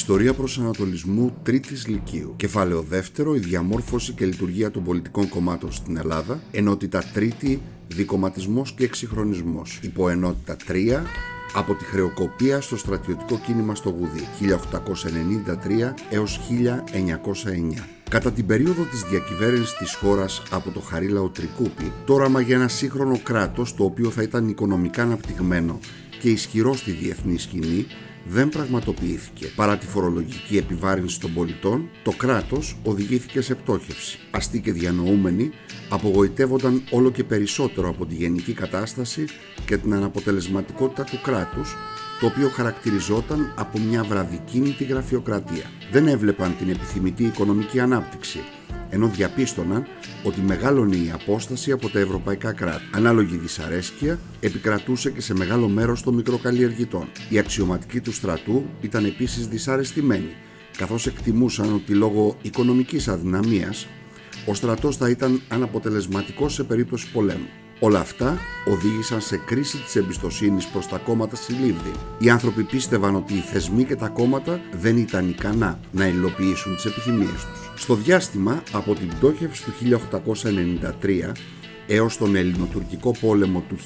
Ιστορία προσανατολισμού Τρίτης Λυκείου. Κεφάλαιο δεύτερο, η διαμόρφωση και λειτουργία των πολιτικών κομμάτων στην Ελλάδα. Ενότητα τρίτη, δικοματισμός και εξυγχρονισμός. Υποενότητα 3, από τη χρεοκοπία στο στρατιωτικό κίνημα στο Γουδί 1893 έως 1909. Κατά την περίοδο της διακυβέρνησης της χώρας από το Χαρίλαο Τρικούπη, το όραμα για ένα σύγχρονο κράτος το οποίο θα ήταν οικονομικά αναπτυγμένο και ισχυρό στη διεθνή σκηνή δεν πραγματοποιήθηκε. Παρά τη φορολογική επιβάρυνση των πολιτών, το κράτος οδηγήθηκε σε πτώχευση. Αστεί και διανοούμενοι απογοητεύονταν όλο και περισσότερο από τη γενική κατάσταση και την αναποτελεσματικότητα του κράτους, το οποίο χαρακτηριζόταν από μια βραδικίνητη γραφειοκρατία. Δεν έβλεπαν την επιθυμητή οικονομική ανάπτυξη, ενώ διαπίστωναν ότι μεγάλωνε η απόσταση από τα ευρωπαϊκά κράτη. Ανάλογη δυσαρέσκεια επικρατούσε και σε μεγάλο μέρος των μικροκαλλιεργητών. Οι αξιωματικοί του στρατού ήταν επίσης δυσαρεστημένοι, καθώς εκτιμούσαν ότι λόγω οικονομικής αδυναμίας ο στρατός θα ήταν αναποτελεσματικός σε περίπτωση πολέμου. Όλα αυτά οδήγησαν σε κρίση της εμπιστοσύνης προς τα κόμματα στη Λίβδη. Οι άνθρωποι πίστευαν ότι οι θεσμοί και τα κόμματα δεν ήταν ικανά να υλοποιήσουν τις επιθυμίες τους. Στο διάστημα από την πτώχευση του 1893 έως τον Ελληνοτουρκικό πόλεμο του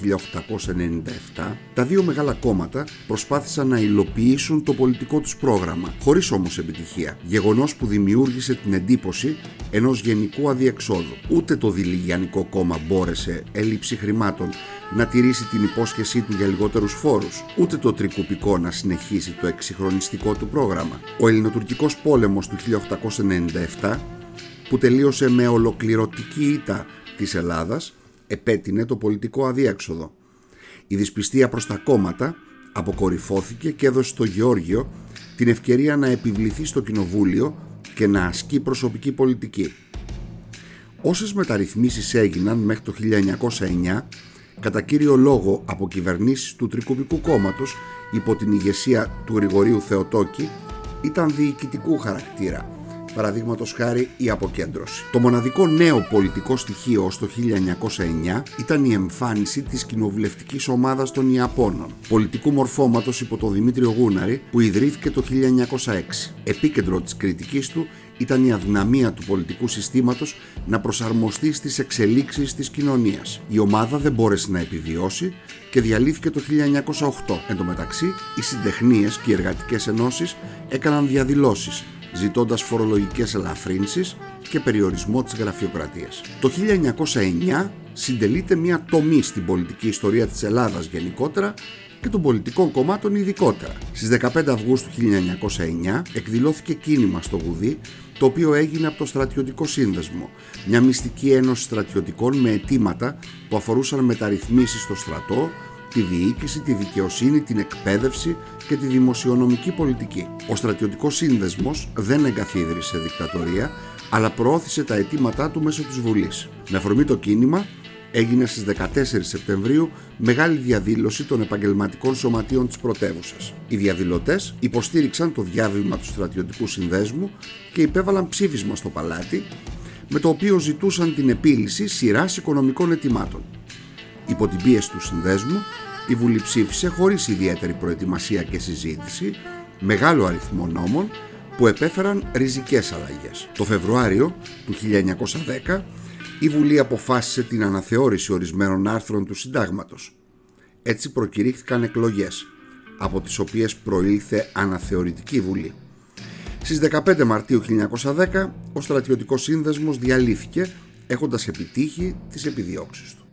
1897, τα δύο μεγάλα κόμματα προσπάθησαν να υλοποιήσουν το πολιτικό τους πρόγραμμα, χωρίς όμως επιτυχία, γεγονός που δημιούργησε την εντύπωση ενός γενικού αδιεξόδου. Ούτε το Δηληγιανικό κόμμα μπόρεσε, έλλειψη χρημάτων, να τηρήσει την υπόσχεσή του για λιγότερους φόρους, ούτε το τρικουπικό να συνεχίσει το εξυγχρονιστικό του πρόγραμμα. Ο Ελληνοτουρκικός πόλεμος του 1897 που τελείωσε με ολοκληρωτική ήττα της Ελλάδας επέτεινε το πολιτικό αδίέξοδο. Η δυσπιστία προς τα κόμματα αποκορυφώθηκε και έδωσε στο Γεώργιο την ευκαιρία να επιβληθεί στο κοινοβούλιο και να ασκεί προσωπική πολιτική. Όσες μεταρρυθμίσεις έγιναν μέχρι το 1909 κατά κύριο λόγο από κυβερνήσεις του Τρικουπικού κόμματος υπό την ηγεσία του Γρηγορίου Θεοτόκη ήταν διοικητικού χαρακτήρα παραδείγματος χάρη η αποκέντρωση. Το μοναδικό νέο πολιτικό στοιχείο ως το 1909 ήταν η εμφάνιση της κοινοβουλευτικής ομάδας των Ιαπώνων, πολιτικού μορφώματος υπό τον Δημήτριο Γούναρη που ιδρύθηκε το 1906. Επίκεντρο της κριτικής του ήταν η αδυναμία του πολιτικού συστήματος να προσαρμοστεί στις εξελίξεις της κοινωνίας. Η ομάδα δεν μπόρεσε να επιβιώσει και διαλύθηκε το 1908. Εν τω μεταξύ, οι συντεχνίες και οι εργατικές ενώσεις έκαναν διαδηλώσεις ζητώντας φορολογικές ελαφρύνσεις και περιορισμό της γραφειοκρατίας. Το 1909 συντελείται μια τομή στην πολιτική ιστορία της Ελλάδας γενικότερα και των πολιτικών κομμάτων ειδικότερα. Στις 15 Αυγούστου 1909 εκδηλώθηκε κίνημα στο Γουδί το οποίο έγινε από το Στρατιωτικό Σύνδεσμο, μια μυστική ένωση στρατιωτικών με αιτήματα που αφορούσαν μεταρρυθμίσεις στο στρατό, τη διοίκηση, τη δικαιοσύνη, την εκπαίδευση και τη δημοσιονομική πολιτική. Ο στρατιωτικός σύνδεσμος δεν εγκαθίδρυσε δικτατορία, αλλά προώθησε τα αιτήματά του μέσω της Βουλής. Με αφορμή το κίνημα, έγινε στις 14 Σεπτεμβρίου μεγάλη διαδήλωση των επαγγελματικών σωματείων της πρωτεύουσας. Οι διαδηλωτές υποστήριξαν το διάβημα του στρατιωτικού συνδέσμου και υπέβαλαν ψήφισμα στο παλάτι με το οποίο ζητούσαν την επίλυση σειράς οικονομικών αιτημάτων. Υπό την πίεση του συνδέσμου, η Βουλή ψήφισε χωρίς ιδιαίτερη προετοιμασία και συζήτηση μεγάλο αριθμό νόμων που επέφεραν ριζικές αλλαγές. Το Φεβρουάριο του 1910 η Βουλή αποφάσισε την αναθεώρηση ορισμένων άρθρων του συντάγματος. Έτσι προκηρύχθηκαν εκλογές, από τις οποίες προήλθε αναθεωρητική Βουλή. Στις 15 Μαρτίου 1910 ο στρατιωτικός σύνδεσμος διαλύθηκε έχοντας επιτύχει τις επιδιώξεις του.